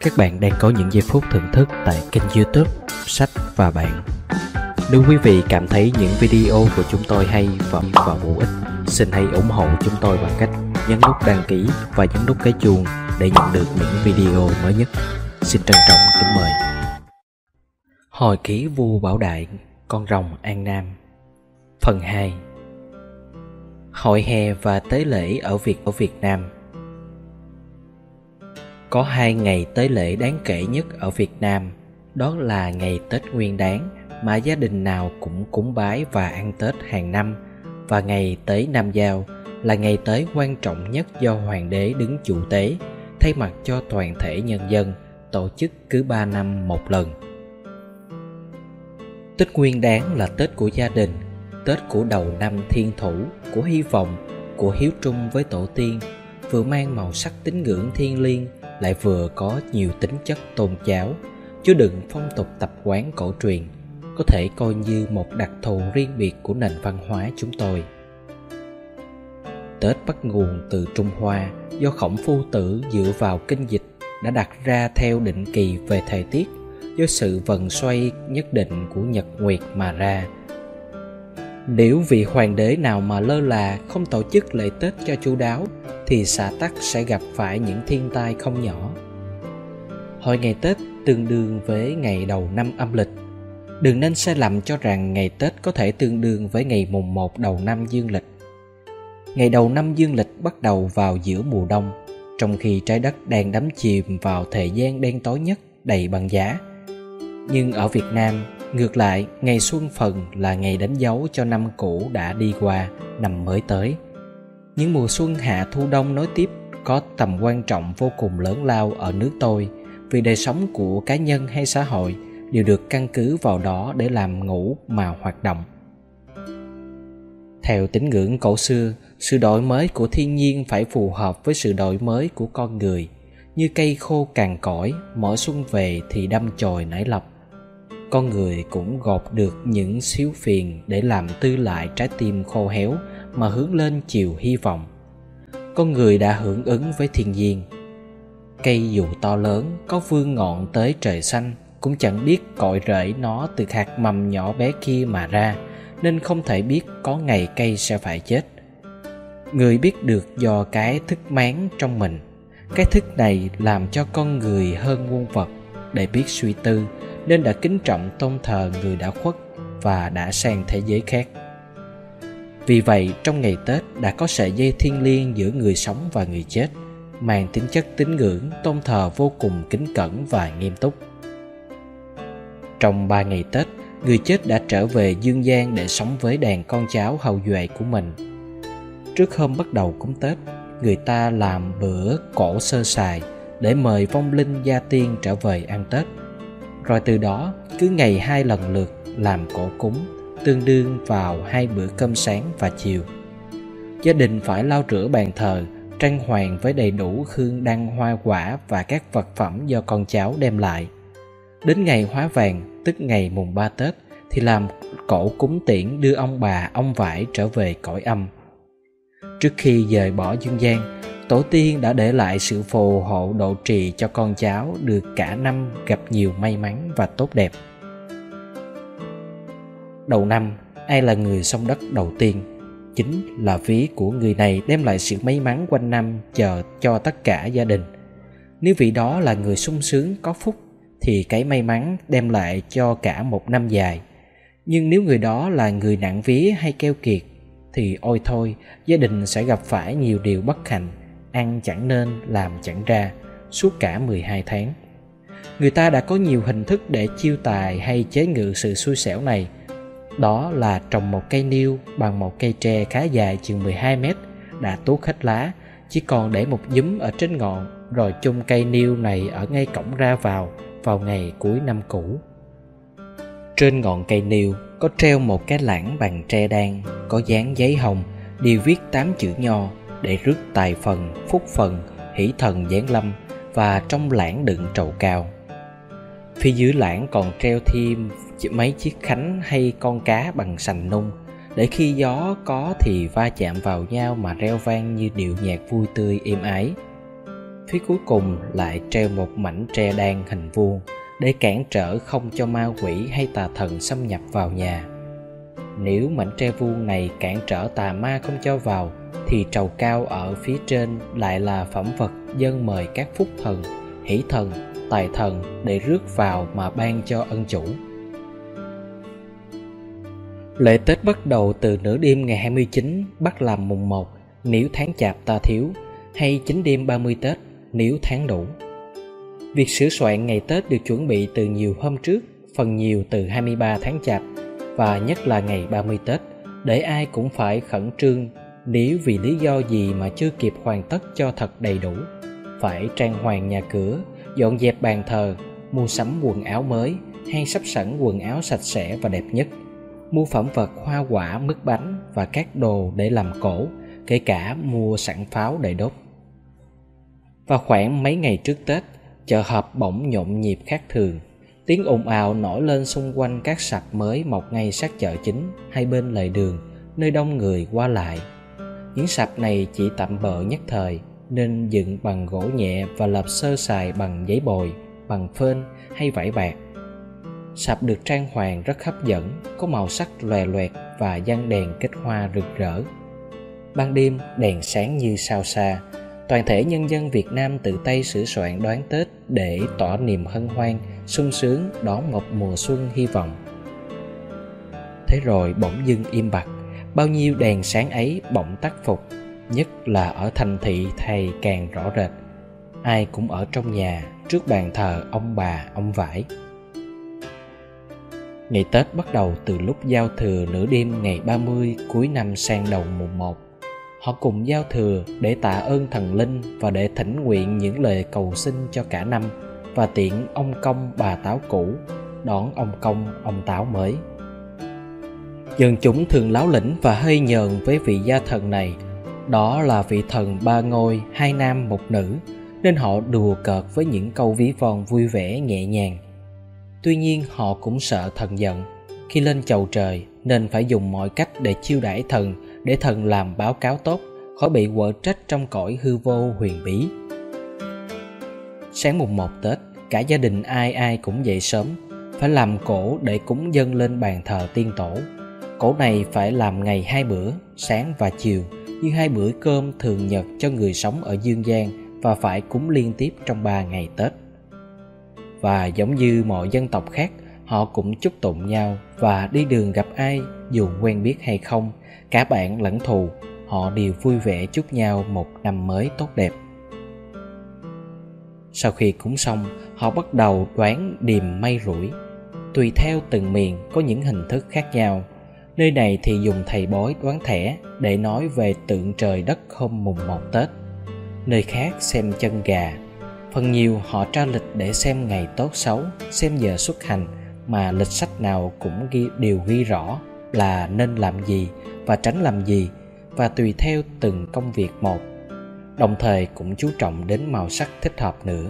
Các bạn đang có những giây phút thưởng thức tại kênh youtube Sách và Bạn. Nếu quý vị cảm thấy những video của chúng tôi hay và, và bổ ích Xin hãy ủng hộ chúng tôi bằng cách nhấn nút đăng ký và nhấn nút cái chuông để nhận được những video mới nhất. Xin trân trọng kính mời. Hồi ký vua Bảo Đại, con rồng An Nam. Phần 2 Hội hè và tế lễ ở Việt ở Việt Nam có hai ngày tế lễ đáng kể nhất ở Việt Nam, đó là ngày Tết Nguyên Đán mà gia đình nào cũng cúng bái và ăn Tết hàng năm và ngày Tế Nam Giao là ngày tế quan trọng nhất do Hoàng đế đứng chủ tế thay mặt cho toàn thể nhân dân tổ chức cứ ba năm một lần. Tết Nguyên Đán là Tết của gia đình, Tết của đầu năm thiên thủ, của hy vọng, của hiếu trung với tổ tiên, vừa mang màu sắc tín ngưỡng thiêng liêng lại vừa có nhiều tính chất tôn giáo. Chứa đựng phong tục tập quán cổ truyền, có thể coi như một đặc thù riêng biệt của nền văn hóa chúng tôi. Tết bắt nguồn từ trung hoa do khổng phu tử dựa vào kinh dịch đã đặt ra theo định kỳ về thời tiết, do sự vần xoay nhất định của nhật nguyệt mà ra. Nếu vị hoàng đế nào mà lơ là không tổ chức lễ Tết cho chu đáo thì xã tắc sẽ gặp phải những thiên tai không nhỏ. Hồi ngày Tết tương đương với ngày đầu năm âm lịch. Đừng nên sai lầm cho rằng ngày Tết có thể tương đương với ngày mùng 1 đầu năm dương lịch. Ngày đầu năm dương lịch bắt đầu vào giữa mùa đông, trong khi trái đất đang đắm chìm vào thời gian đen tối nhất đầy băng giá. Nhưng ở Việt Nam, Ngược lại, ngày xuân phần là ngày đánh dấu cho năm cũ đã đi qua, năm mới tới. Những mùa xuân hạ thu đông nối tiếp có tầm quan trọng vô cùng lớn lao ở nước tôi vì đời sống của cá nhân hay xã hội đều được căn cứ vào đó để làm ngủ mà hoạt động. Theo tín ngưỡng cổ xưa, sự đổi mới của thiên nhiên phải phù hợp với sự đổi mới của con người. Như cây khô cằn cõi, mỗi xuân về thì đâm chồi nảy lọc con người cũng gọt được những xíu phiền để làm tư lại trái tim khô héo mà hướng lên chiều hy vọng. Con người đã hưởng ứng với thiên nhiên. Cây dù to lớn có vương ngọn tới trời xanh cũng chẳng biết cội rễ nó từ hạt mầm nhỏ bé kia mà ra, nên không thể biết có ngày cây sẽ phải chết. Người biết được do cái thức máng trong mình. Cái thức này làm cho con người hơn muôn vật. Để biết suy tư, nên đã kính trọng tôn thờ người đã khuất và đã sang thế giới khác vì vậy, trong ngày tết đã có sợi dây thiêng liêng giữa người sống và người chết, mang tính chất tín ngưỡng, tôn thờ vô cùng kính cẩn và nghiêm túc. Trong ba ngày tết, người chết đã trở về dương gian để sống với đàn con cháu hậu duệ của mình. Trước hôm bắt đầu cúng tết, người ta làm bữa cổ sơ sài để mời vong linh gia tiên trở về ăn tết. Rồi từ đó, cứ ngày hai lần lượt làm cổ cúng tương đương vào hai bữa cơm sáng và chiều. Gia đình phải lau rửa bàn thờ, trang hoàng với đầy đủ hương đăng hoa quả và các vật phẩm do con cháu đem lại. Đến ngày hóa vàng, tức ngày mùng ba tết, thì làm cổ cúng tiễn đưa ông bà, ông vải trở về cõi âm. Trước khi rời bỏ dương gian, tổ tiên đã để lại sự phù hộ độ trì cho con cháu được cả năm gặp nhiều may mắn và tốt đẹp đầu năm, ai là người xông đất đầu tiên chính là ví của người này đem lại sự may mắn quanh năm chờ cho tất cả gia đình nếu vị đó là người sung sướng có phúc, thì cái may mắn đem lại cho cả một năm dài nhưng nếu người đó là người nặng vía hay keo kiệt, thì ôi thôi, gia đình sẽ gặp phải nhiều điều bất hạnh, ăn chẳng nên, làm chẳng ra, suốt cả 12 tháng. Người ta đã có nhiều hình thức để chiêu tài hay chế ngự sự xui xẻo này. Đó là trồng một cây niêu bằng một cây tre khá dài chừng 12 mét đã tuốt hết lá, chỉ còn để một giấm ở trên ngọn rồi chung cây niêu này ở ngay cổng ra vào vào ngày cuối năm cũ. Trên ngọn cây niêu có treo một cái lãng bằng tre đan có dán giấy hồng đều viết tám chữ nho để rước tài phần, phúc phần, hỷ thần giáng lâm và trong lãng đựng trầu cao. Phía dưới lãng còn treo thêm mấy chiếc khánh hay con cá bằng sành nung. Để khi gió có thì va chạm vào nhau mà reo vang như điệu nhạc vui tươi êm ái. phía cuối cùng lại treo một mảnh tre đan hình vuông để cản trở không cho ma quỷ hay tà thần xâm nhập vào nhà. Nếu mảnh tre vuông này cản trở tà ma không cho vào, thì trầu cao ở phía trên lại là phẩm vật dân mời các phúc thần, hỷ thần, tài thần để rước vào mà ban cho ân chủ. Lễ Tết bắt đầu từ nửa đêm ngày 29 bắt làm mùng 1 nếu tháng chạp ta thiếu hay chính đêm 30 Tết nếu tháng đủ. Việc sửa soạn ngày Tết được chuẩn bị từ nhiều hôm trước, phần nhiều từ 23 tháng chạp và nhất là ngày 30 Tết để ai cũng phải khẩn trương nếu vì lý do gì mà chưa kịp hoàn tất cho thật đầy đủ. Phải trang hoàng nhà cửa, dọn dẹp bàn thờ, mua sắm quần áo mới hay sắp sẵn quần áo sạch sẽ và đẹp nhất – mua phẩm vật hoa quả, mứt bánh và các đồ để làm cổ, kể cả mua sẵn pháo để đốt. Và khoảng mấy ngày trước tết, chợ họp bỗng nhộn nhịp khác thường. Tiếng ồn ào nổi lên xung quanh các sạp mới mọc ngay sát chợ chính hai bên lề đường, nơi đông người qua lại. Những sạp này chỉ tạm bợ nhất thời, nên dựng bằng gỗ nhẹ và lợp sơ sài bằng giấy bồi, bằng phên hay vải bạc. Sạp được trang hoàng rất hấp dẫn, có màu sắc lòe loẹt và gian đèn kết hoa rực rỡ. Ban đêm, đèn sáng như sao xa, toàn thể nhân dân Việt Nam tự tay sửa soạn đoán Tết để tỏ niềm hân hoan, sung sướng đón một mùa xuân hy vọng. Thế rồi bỗng dưng im bặt, bao nhiêu đèn sáng ấy bỗng tắt phục, nhất là ở thành thị thầy càng rõ rệt. Ai cũng ở trong nhà, trước bàn thờ ông bà, ông vải, Ngày Tết bắt đầu từ lúc giao thừa nửa đêm ngày 30 cuối năm sang đầu mùng 1. Họ cùng giao thừa để tạ ơn thần linh và để thỉnh nguyện những lời cầu xin cho cả năm và tiện ông công bà táo cũ đón ông công ông táo mới. Dân chúng thường láo lĩnh và hơi nhờn với vị gia thần này. Đó là vị thần ba ngôi, hai nam một nữ, nên họ đùa cợt với những câu ví von vui vẻ nhẹ nhàng tuy nhiên, họ cũng sợ thần giận. Khi lên chầu trời, nên phải dùng mọi cách để chiêu đãi thần, để thần làm báo cáo tốt, khỏi bị quở trách trong cõi hư vô huyền bí. Sáng mùng một tết, cả gia đình ai ai cũng dậy sớm, phải làm cổ để cúng dâng lên bàn thờ tiên tổ. Cổ này phải làm ngày hai bữa, sáng và chiều, như hai bữa cơm thường nhật cho người sống ở dương gian và phải cúng liên tiếp trong ba ngày tết và giống như mọi dân tộc khác, họ cũng chúc tụng nhau. Và đi đường gặp ai, dù quen biết hay không, cả bạn lẫn thù, họ đều vui vẻ chúc nhau một năm mới tốt đẹp. Sau khi cúng xong, họ bắt đầu đoán điềm may rủi. Tùy theo từng miền, có những hình thức khác nhau. Nơi này thì dùng thầy bói đoán thẻ để nói về tượng trời đất hôm mùng một tết. Nơi khác xem chân gà phần nhiều họ tra lịch để xem ngày tốt xấu xem giờ xuất hành mà lịch sách nào cũng ghi, đều ghi rõ là nên làm gì và tránh làm gì và tùy theo từng công việc một. Đồng thời cũng chú trọng đến màu sắc thích hợp nữa.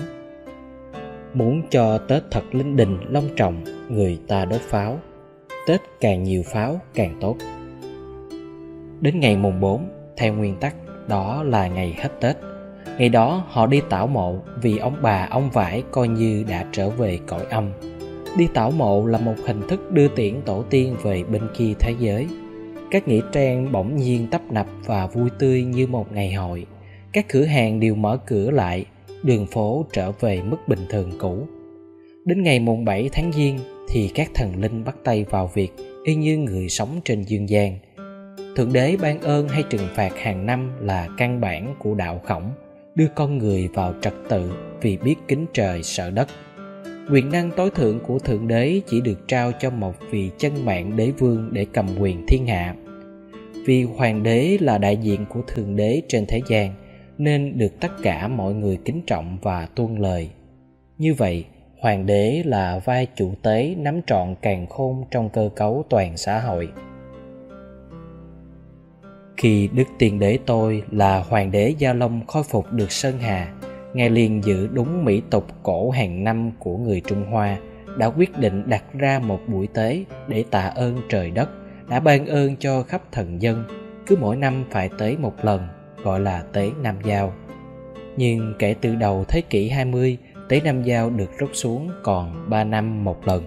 Muốn cho tết thật linh đình long trọng người ta đốt pháo. Tết càng nhiều pháo càng tốt. Đến ngày mùng 4 theo nguyên tắc đó là ngày hết tết. Ngày đó họ đi tảo mộ vì ông bà ông vải coi như đã trở về cõi âm. Đi tảo mộ là một hình thức đưa tiễn tổ tiên về bên kia thế giới. Các nghĩa trang bỗng nhiên tấp nập và vui tươi như một ngày hội. Các cửa hàng đều mở cửa lại, đường phố trở về mức bình thường cũ. Đến ngày mùng 7 tháng Giêng thì các thần linh bắt tay vào việc y như người sống trên dương gian. Thượng đế ban ơn hay trừng phạt hàng năm là căn bản của đạo khổng đưa con người vào trật tự vì biết kính trời sợ đất. Quyền năng tối thượng của thượng đế chỉ được trao cho một vị chân mạng đế vương để cầm quyền thiên hạ. Vì hoàng đế là đại diện của thượng đế trên thế gian, nên được tất cả mọi người kính trọng và tuân lời. Như vậy, hoàng đế là vai chủ tế nắm trọn càng khôn trong cơ cấu toàn xã hội khi đức tiền đế tôi là hoàng đế gia long khôi phục được sơn hà ngài liền giữ đúng mỹ tục cổ hàng năm của người trung hoa đã quyết định đặt ra một buổi tế để tạ ơn trời đất đã ban ơn cho khắp thần dân cứ mỗi năm phải tế một lần gọi là tế nam giao Nhưng kể từ đầu thế kỷ 20, tế Nam Giao được rút xuống còn 3 năm một lần.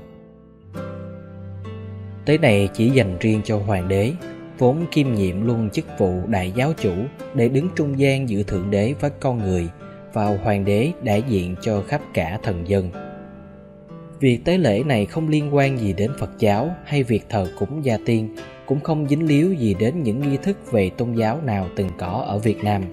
Tế này chỉ dành riêng cho hoàng đế, vốn kiêm nhiệm luôn chức vụ đại giáo chủ để đứng trung gian giữa thượng đế với con người và hoàng đế đại diện cho khắp cả thần dân. Việc tế lễ này không liên quan gì đến Phật giáo hay việc thờ cúng gia tiên, cũng không dính líu gì đến những nghi thức về tôn giáo nào từng có ở Việt Nam.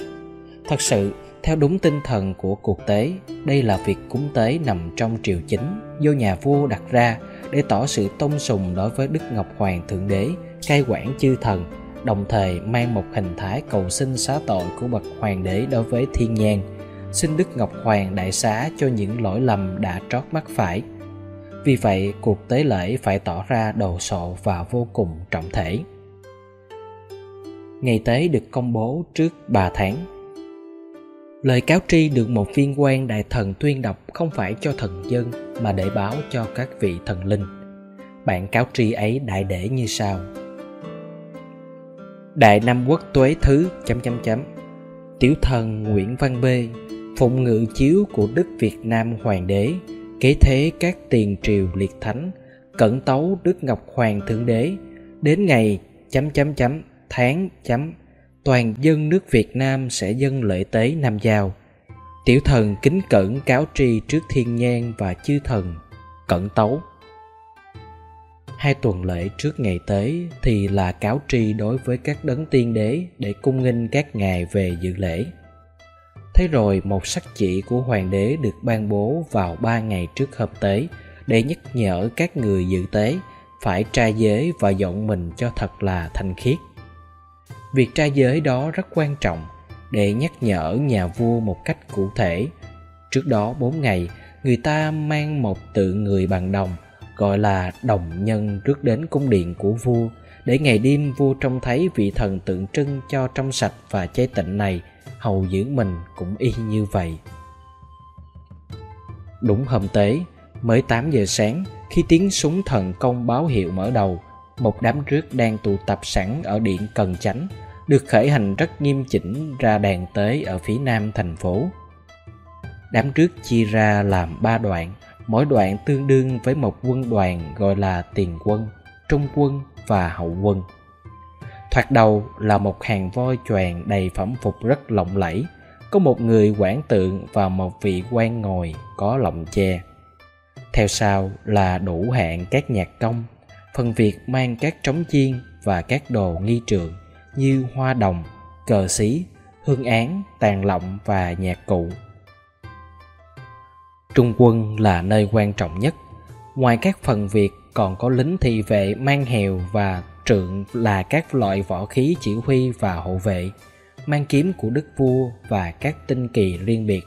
Thật sự, theo đúng tinh thần của cuộc tế, đây là việc cúng tế nằm trong triều chính do nhà vua đặt ra để tỏ sự tôn sùng đối với Đức Ngọc Hoàng Thượng Đế, cai quản chư thần, đồng thời mang một hình thái cầu xin xá tội của bậc hoàng đế đối với thiên nhang, xin Đức Ngọc Hoàng đại xá cho những lỗi lầm đã trót mắc phải. Vì vậy, cuộc tế lễ phải tỏ ra đồ sộ và vô cùng trọng thể. Ngày tế được công bố trước 3 tháng. Lời cáo tri được một viên quan đại thần tuyên đọc không phải cho thần dân mà để báo cho các vị thần linh. Bản cáo tri ấy đại để như sau. Đại Nam Quốc Tuế Thứ, chấm chấm chấm. Tiểu thần Nguyễn Văn B Phụng ngự chiếu của Đức Việt Nam Hoàng đế, Kế thế các tiền triều liệt thánh, Cẩn tấu Đức Ngọc Hoàng Thượng Đế. Đến ngày, chấm chấm chấm, tháng, chấm, Toàn dân nước Việt Nam sẽ dân lễ tế Nam Giao. Tiểu thần kính cẩn cáo tri trước thiên nhang và chư thần Cẩn tấu hai tuần lễ trước ngày tế thì là cáo tri đối với các đấng tiên đế để cung nghinh các ngài về dự lễ. Thế rồi một sắc chỉ của hoàng đế được ban bố vào ba ngày trước hợp tế để nhắc nhở các người dự tế phải tra giới và dọn mình cho thật là thanh khiết. Việc tra giới đó rất quan trọng để nhắc nhở nhà vua một cách cụ thể. Trước đó bốn ngày, người ta mang một tượng người bằng đồng gọi là đồng nhân rước đến cung điện của vua, để ngày đêm vua trông thấy vị thần tượng trưng cho trong sạch và chế tịnh này, hầu giữ mình cũng y như vậy đúng hôm tế, mới 8 giờ sáng, khi tiếng súng thần công báo hiệu mở đầu, một đám rước đang tụ tập sẵn ở điện Cần Chánh, được khởi hành rất nghiêm chỉnh ra đàn tế ở phía nam thành phố. Đám rước chia ra làm ba đoạn mỗi đoạn tương đương với một quân đoàn gọi là tiền quân, trung quân và hậu quân. Thoạt đầu là một hàng voi choàng đầy phẩm phục rất lộng lẫy, có một người quản tượng và một vị quan ngồi có lọng che. Theo sau là đủ hạng các nhạc công, phần việc mang các trống chiên và các đồ nghi trượng như hoa đồng, cờ xí, hương án, tàn lọng và nhạc cụ. Trung quân là nơi quan trọng nhất. Ngoài các phần việc còn có lính thị vệ mang hèo và trượng là các loại võ khí chỉ huy và hộ vệ, mang kiếm của đức vua và các tinh kỳ riêng biệt.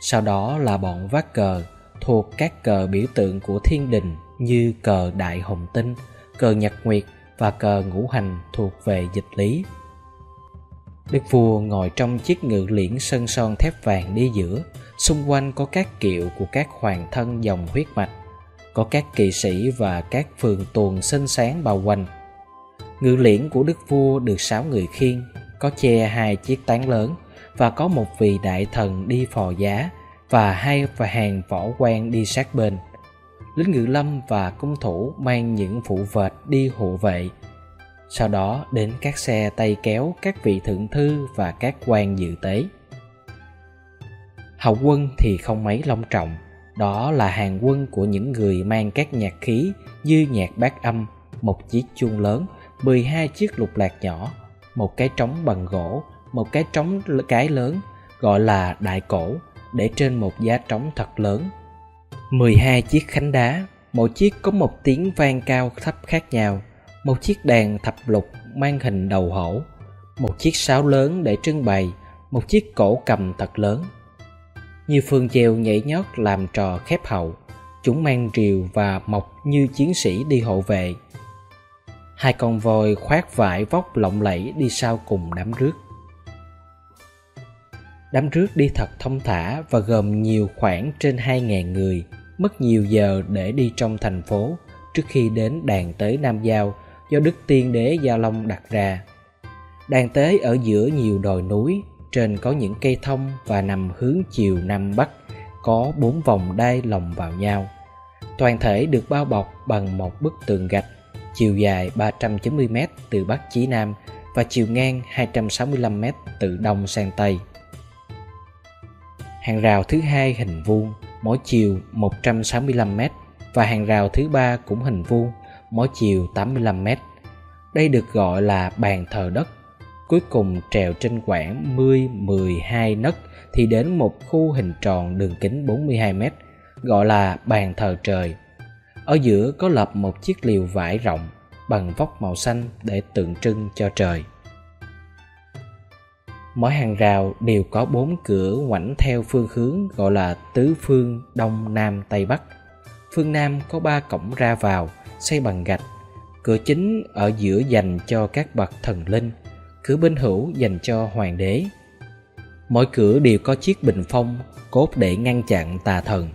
Sau đó là bọn vác cờ thuộc các cờ biểu tượng của thiên đình như cờ đại hồng tinh, cờ nhật nguyệt và cờ ngũ hành thuộc về dịch lý. Đức vua ngồi trong chiếc ngự liễn sân son thép vàng đi giữa, xung quanh có các kiệu của các hoàng thân dòng huyết mạch, có các kỵ sĩ và các phường tuần xinh sáng bao quanh. Ngự liễn của đức vua được sáu người khiên có che hai chiếc tán lớn và có một vị đại thần đi phò giá và hai và hàng võ quan đi sát bên. Lính ngự lâm và cung thủ mang những phụ vệt đi hộ vệ. Sau đó đến các xe tay kéo các vị thượng thư và các quan dự tế hậu quân thì không mấy long trọng. Đó là hàng quân của những người mang các nhạc khí như nhạc bát âm, một chiếc chuông lớn 12 chiếc lục lạc nhỏ, một cái trống bằng gỗ, một cái trống cái lớn, gọi là đại cổ, để trên một giá trống thật lớn. 12 chiếc khánh đá, mỗi chiếc có một tiếng vang cao thấp khác nhau, một chiếc đàn thập lục mang hình đầu hổ, một chiếc sáo lớn để trưng bày, một chiếc cổ cầm thật lớn như phương chèo nhảy nhót làm trò khép hậu chúng mang rìu và mọc như chiến sĩ đi hộ vệ hai con voi khoác vải vóc lộng lẫy đi sau cùng đám rước đám rước đi thật thông thả và gồm nhiều khoảng trên hai ngàn người mất nhiều giờ để đi trong thành phố trước khi đến đàn tới Nam Giao do Đức Tiên Đế Gia Long đặt ra. Đàn tế ở giữa nhiều đồi núi, trên có những cây thông và nằm hướng chiều nam bắc, có bốn vòng đai lồng vào nhau. Toàn thể được bao bọc bằng một bức tường gạch, chiều dài 390m từ bắc chí nam và chiều ngang 265m từ đông sang tây. Hàng rào thứ hai hình vuông, mỗi chiều 165m và hàng rào thứ ba cũng hình vuông, mỗi chiều 85m. Đây được gọi là bàn thờ đất. Cuối cùng trèo trên quãng 10-12 nấc thì đến một khu hình tròn đường kính 42 mét, gọi là bàn thờ trời. Ở giữa có lập một chiếc liều vải rộng bằng vóc màu xanh để tượng trưng cho trời. Mỗi hàng rào đều có bốn cửa ngoảnh theo phương hướng gọi là tứ phương đông nam tây bắc. Phương nam có ba cổng ra vào xây bằng gạch. Cửa chính ở giữa dành cho các bậc thần linh, cửa bên hữu dành cho hoàng đế. Mỗi cửa đều có chiếc bình phong cốt để ngăn chặn tà thần.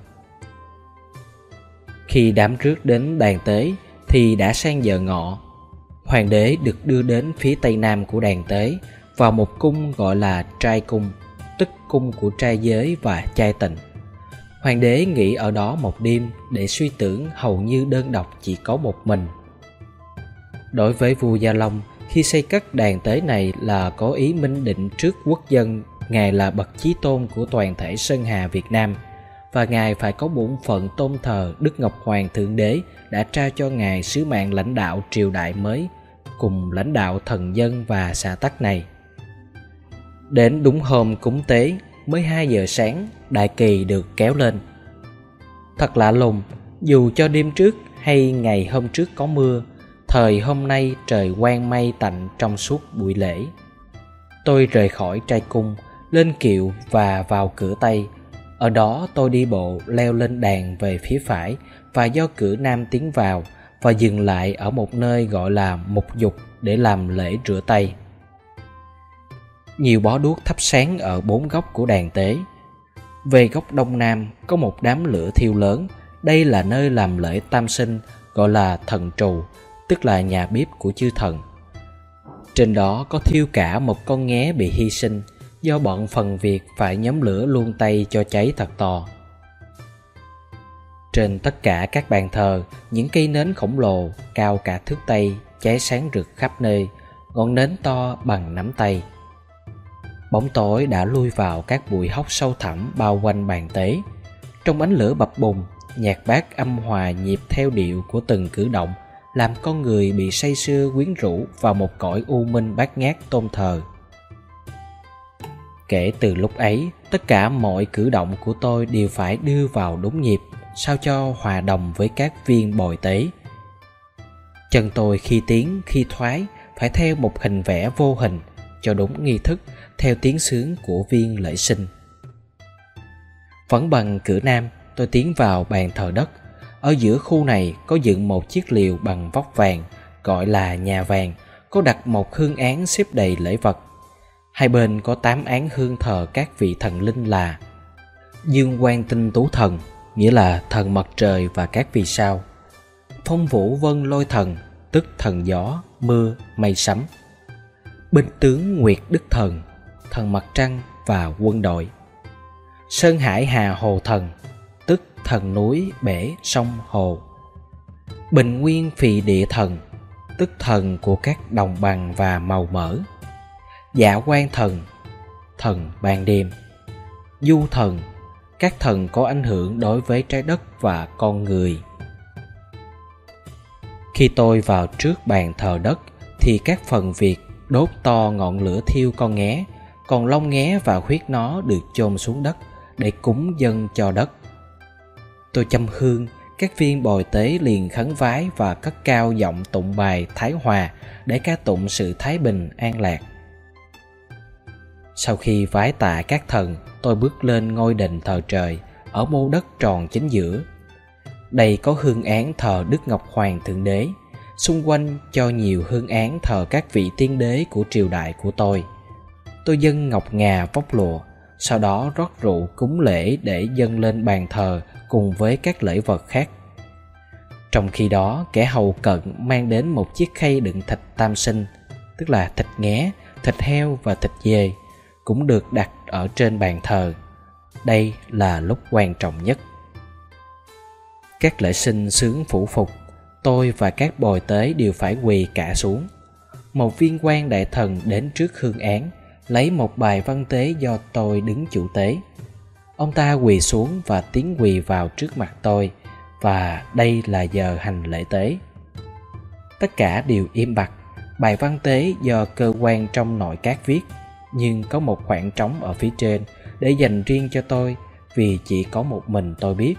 Khi đám rước đến đàn tế thì đã sang giờ ngọ. Hoàng đế được đưa đến phía tây nam của đàn tế vào một cung gọi là trai cung, tức cung của trai giới và trai tình. Hoàng đế nghỉ ở đó một đêm để suy tưởng hầu như đơn độc chỉ có một mình. Đối với vua Gia Long, khi xây cất đàn tế này là có ý minh định trước quốc dân Ngài là bậc chí tôn của toàn thể Sơn Hà Việt Nam và Ngài phải có bổn phận tôn thờ Đức Ngọc Hoàng Thượng Đế đã trao cho Ngài sứ mạng lãnh đạo triều đại mới cùng lãnh đạo thần dân và xã tắc này. Đến đúng hôm cúng tế, mới 2 giờ sáng, đại kỳ được kéo lên. Thật lạ lùng, dù cho đêm trước hay ngày hôm trước có mưa, thời hôm nay trời quang mây tạnh trong suốt buổi lễ. Tôi rời khỏi trai cung, lên kiệu và vào cửa Tây. Ở đó tôi đi bộ leo lên đàn về phía phải và do cửa Nam tiến vào và dừng lại ở một nơi gọi là mục dục để làm lễ rửa tay nhiều bó đuốc thắp sáng ở bốn góc của đàn tế. Về góc đông nam có một đám lửa thiêu lớn, đây là nơi làm lễ tam sinh gọi là thần trù, tức là nhà bếp của chư thần. Trên đó có thiêu cả một con nghé bị hy sinh do bọn phần việc phải nhóm lửa luôn tay cho cháy thật to. Trên tất cả các bàn thờ, những cây nến khổng lồ cao cả thước tay cháy sáng rực khắp nơi, ngọn nến to bằng nắm tay. Bóng tối đã lui vào các bụi hốc sâu thẳm bao quanh bàn tế. Trong ánh lửa bập bùng, nhạc bát âm hòa nhịp theo điệu của từng cử động, làm con người bị say sưa quyến rũ vào một cõi u minh bát ngát tôn thờ. Kể từ lúc ấy, tất cả mọi cử động của tôi đều phải đưa vào đúng nhịp, sao cho hòa đồng với các viên bồi tế. Chân tôi khi tiến, khi thoái, phải theo một hình vẽ vô hình, cho đúng nghi thức theo tiếng sướng của viên lễ sinh. Vẫn bằng cửa nam, tôi tiến vào bàn thờ đất. Ở giữa khu này có dựng một chiếc liều bằng vóc vàng, gọi là nhà vàng, có đặt một hương án xếp đầy lễ vật. Hai bên có tám án hương thờ các vị thần linh là Dương Quang Tinh Tú Thần, nghĩa là thần mặt trời và các vì sao. Phong Vũ Vân Lôi Thần, tức thần gió, mưa, mây sấm. Binh tướng Nguyệt Đức Thần, thần mặt trăng và quân đội sơn hải hà hồ thần thần núi bể sông hồ. Bình nguyên phì địa thần, tức thần của các đồng bằng và màu mỡ. Dạ quan thần thần ban đêm. Du thần, các thần có ảnh hưởng đối với trái đất và con người. Khi tôi vào trước bàn thờ đất, thì các phần việc đốt to ngọn lửa thiêu con nghé, còn lông nghé và huyết nó được chôn xuống đất để cúng dân cho đất. Tôi châm hương, các viên bồi tế liền khấn vái và cất cao giọng tụng bài Thái Hòa để ca tụng sự thái bình an lạc. Sau khi vái tạ các thần, tôi bước lên ngôi đền thờ trời ở mô đất tròn chính giữa. Đây có hương án thờ Đức Ngọc Hoàng Thượng Đế, xung quanh cho nhiều hương án thờ các vị tiên đế của triều đại của tôi – tôi dâng ngọc ngà vóc lụa sau đó rót rượu cúng lễ để dâng lên bàn thờ cùng với các lễ vật khác. Trong khi đó, kẻ hầu cận mang đến một chiếc khay đựng thịt tam sinh, tức là thịt nghé, thịt heo và thịt dê, cũng được đặt ở trên bàn thờ. Đây là lúc quan trọng nhất. Các lễ sinh sướng phủ phục, tôi và các bồi tế đều phải quỳ cả xuống. Một viên quan đại thần đến trước hương án, lấy một bài văn tế do tôi đứng chủ tế ông ta quỳ xuống và tiến quỳ vào trước mặt tôi, và đây là giờ hành lễ tế. Tất cả đều im bặt. Bài văn tế do cơ quan trong nội các viết, nhưng có một khoảng trống ở phía trên để dành riêng cho tôi, vì chỉ có một mình tôi biết.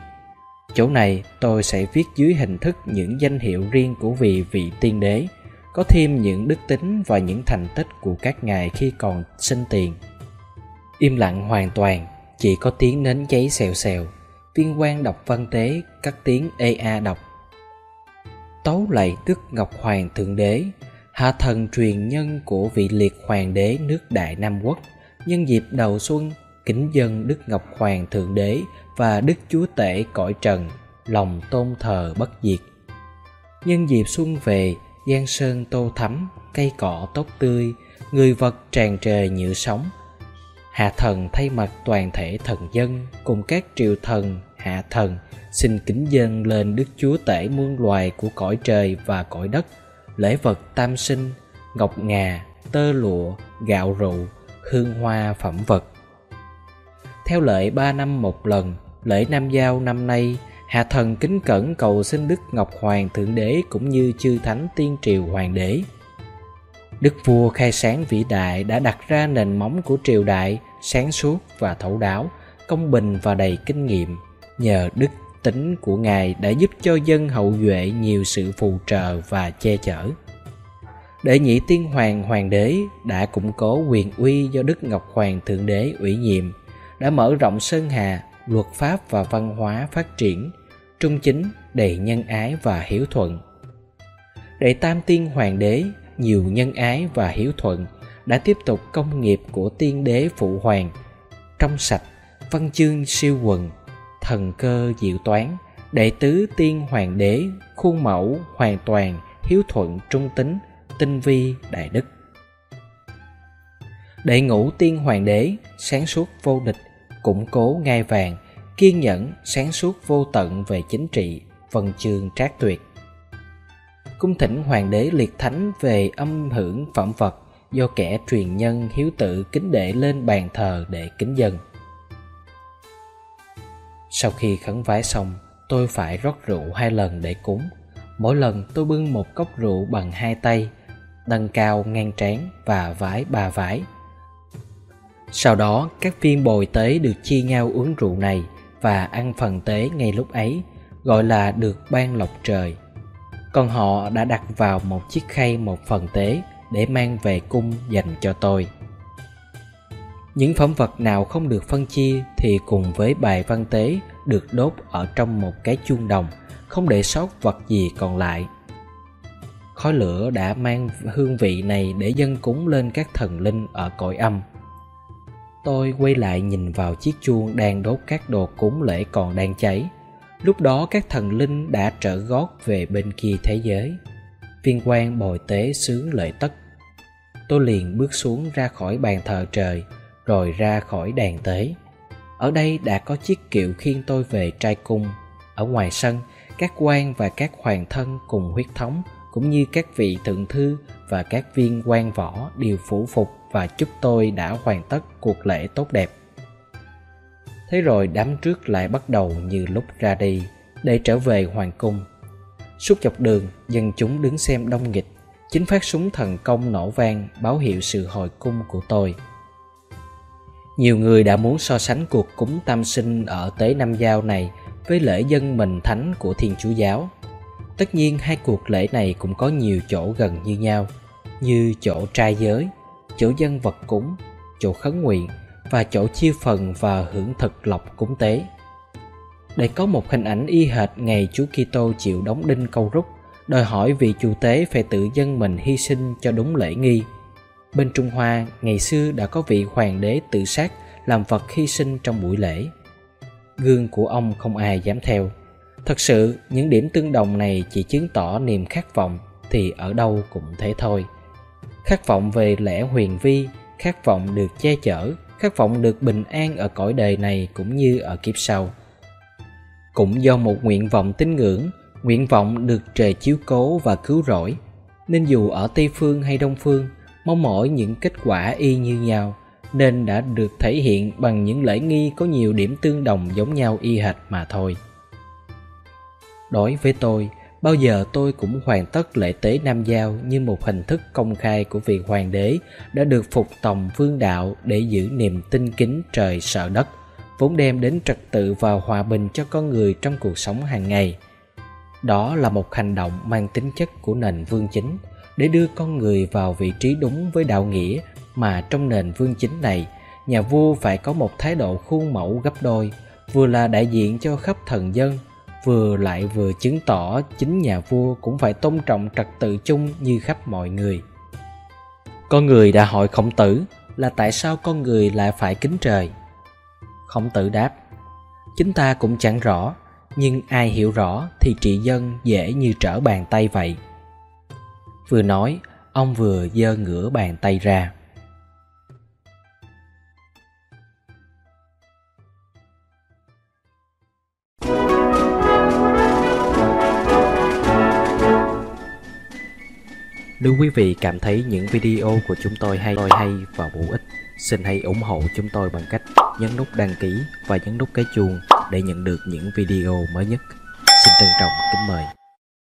Chỗ này tôi sẽ viết dưới hình thức những danh hiệu riêng của vị vị tiên đế, có thêm những đức tính và những thành tích của các ngài khi còn sinh tiền. Im lặng hoàn toàn chỉ có tiếng nến cháy xèo xèo. Viên quan đọc văn tế, các tiếng ê a đọc. Tấu lạy đức ngọc hoàng thượng đế. Hạ thần truyền nhân của vị liệt hoàng đế nước đại nam quốc. Nhân dịp đầu xuân, kính dân đức ngọc hoàng thượng đế và đức chúa tể cõi trần, lòng tôn thờ bất diệt. Nhân dịp xuân về, giang sơn tô thắm, cây cỏ tốt tươi, người vật tràn trề nhựa sống hạ thần thay mặt toàn thể thần dân cùng các triều thần, hạ thần, xin kính dân lên đức chúa tể muôn loài của cõi trời và cõi đất, lễ vật tam sinh, ngọc ngà, tơ lụa, gạo rượu, hương hoa phẩm vật. Theo lệ ba năm một lần, lễ nam giao năm nay, hạ thần kính cẩn cầu xin đức ngọc hoàng thượng đế cũng như chư thánh tiên triều hoàng đế đức vua khai sáng vĩ đại đã đặt ra nền móng của triều đại sáng suốt và thấu đáo, công bình và đầy kinh nghiệm. Nhờ đức tính của ngài đã giúp cho dân hậu duệ nhiều sự phù trợ và che chở. Đệ nhị tiên hoàng hoàng đế đã củng cố quyền uy do đức ngọc hoàng thượng đế ủy nhiệm, đã mở rộng sơn hà, luật pháp và văn hóa phát triển, trung chính, đầy nhân ái và hiếu thuận. Đệ tam tiên hoàng đế nhiều nhân ái và hiếu thuận đã tiếp tục công nghiệp của tiên đế phụ hoàng. Trong sạch, văn chương siêu quần, thần cơ diệu toán, đệ tứ tiên hoàng đế, khuôn mẫu hoàn toàn, hiếu thuận trung tính, tinh vi đại đức. Đệ ngũ tiên hoàng đế, sáng suốt vô địch, củng cố ngai vàng, kiên nhẫn sáng suốt vô tận về chính trị vần chương trác tuyệt cung thỉnh hoàng đế liệt thánh về âm hưởng phẩm vật do kẻ truyền nhân hiếu tự kính đệ lên bàn thờ để kính dân. Sau khi khấn vái xong, tôi phải rót rượu hai lần để cúng. Mỗi lần tôi bưng một cốc rượu bằng hai tay nâng cao ngang trán và vái ba vái. Sau đó, các viên bồi tế được chia nhau uống rượu này và ăn phần tế ngay lúc ấy, gọi là được ban lộc trời còn họ đã đặt vào một chiếc khay một phần tế để mang về cung dành cho tôi. Những phẩm vật nào không được phân chia thì cùng với bài văn tế được đốt ở trong một cái chuông đồng, không để sót vật gì còn lại. Khói lửa đã mang hương vị này để dân cúng lên các thần linh ở cõi âm. Tôi quay lại nhìn vào chiếc chuông đang đốt các đồ cúng lễ còn đang cháy lúc đó các thần linh đã trở gót về bên kia thế giới. Viên quan bồi tế sướng lợi tất. Tôi liền bước xuống ra khỏi bàn thờ trời, rồi ra khỏi đàn tế. Ở đây đã có chiếc kiệu khiêng tôi về trai cung. Ở ngoài sân, các quan và các hoàng thân cùng huyết thống, cũng như các vị thượng thư và các viên quan võ đều phủ phục và chúc tôi đã hoàn tất cuộc lễ tốt đẹp thế rồi đám trước lại bắt đầu như lúc ra đi, để trở về hoàng cung. Suốt dọc đường, dân chúng đứng xem đông nghịch. Chính phát súng thần công nổ vang, báo hiệu sự hồi cung của tôi. Nhiều người đã muốn so sánh cuộc cúng tam sinh ở tế năm giao này với lễ dân mình thánh của thiên chúa giáo. Tất nhiên, hai cuộc lễ này cũng có nhiều chỗ gần như nhau, như chỗ trai giới, chỗ dân vật cúng, chỗ khấn nguyện và chỗ chia phần và hưởng thực lộc cúng tế để có một hình ảnh y hệt ngày Chúa Kitô chịu đóng đinh câu rút, đòi hỏi vị chủ tế phải tự dân mình hy sinh cho đúng lễ nghi. Bên Trung Hoa, ngày xưa đã có vị hoàng đế tự sát làm vật hy sinh trong buổi lễ. Gương của ông không ai dám theo. Thật sự, những điểm tương đồng này chỉ chứng tỏ niềm khát vọng thì ở đâu cũng thế thôi. Khát vọng về lẽ huyền vi, khát vọng được che chở khát vọng được bình an ở cõi đời này cũng như ở kiếp sau. Cũng do một nguyện vọng tín ngưỡng, nguyện vọng được trời chiếu cố và cứu rỗi, nên dù ở tây phương hay đông phương, mong mỏi những kết quả y như nhau, nên đã được thể hiện bằng những lễ nghi có nhiều điểm tương đồng giống nhau y hệt mà thôi. Đối với tôi bao giờ tôi cũng hoàn tất lễ tế nam giao như một hình thức công khai của vị hoàng đế đã được phục tòng vương đạo để giữ niềm tin kính trời sợ đất, vốn đem đến trật tự và hòa bình cho con người trong cuộc sống hàng ngày. Đó là một hành động mang tính chất của nền vương chính, để đưa con người vào vị trí đúng với đạo nghĩa mà trong nền vương chính này, nhà vua phải có một thái độ khuôn mẫu gấp đôi, vừa là đại diện cho khắp thần dân vừa lại vừa chứng tỏ chính nhà vua cũng phải tôn trọng trật tự chung như khắp mọi người. Con người đã hỏi khổng tử là tại sao con người lại phải kính trời? Khổng tử đáp, chúng ta cũng chẳng rõ, nhưng ai hiểu rõ thì trị dân dễ như trở bàn tay vậy. Vừa nói, ông vừa giơ ngửa bàn tay ra. Nếu quý vị cảm thấy những video của chúng tôi hay hay và bổ ích, xin hãy ủng hộ chúng tôi bằng cách nhấn nút đăng ký và nhấn nút cái chuông để nhận được những video mới nhất. Xin trân trọng kính mời.